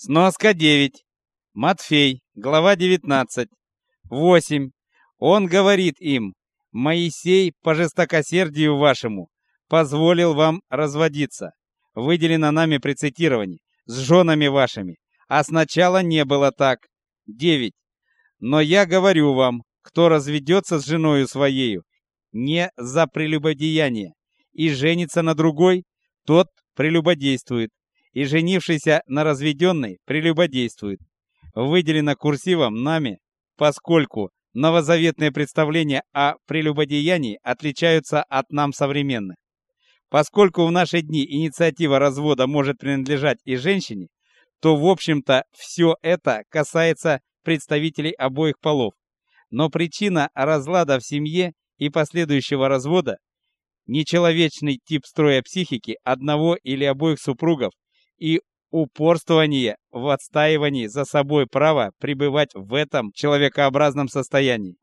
Сноска 9. Матфей, глава 19. 8. Он говорит им, Моисей по жестокосердию вашему позволил вам разводиться. Выделено нами при цитировании с женами вашими, а сначала не было так. 9. Но я говорю вам, кто разведется с женою своею, не за прелюбодеяние, и женится на другой, тот прелюбодействует, и женившийся на разведенной прелюбодействует. Выделено курсивом нами, поскольку новозаветные представления о прелюбодеянии отличаются от нам современных. Поскольку в наши дни инициатива развода может принадлежать и женщине, то, в общем-то, все это касается представителей обоих полов. Но причина разлада в семье и последующего развода нечеловечный тип строя психики одного или обоих супругов и упорствование в отстаивании за собой права пребывать в этом человекообразном состоянии.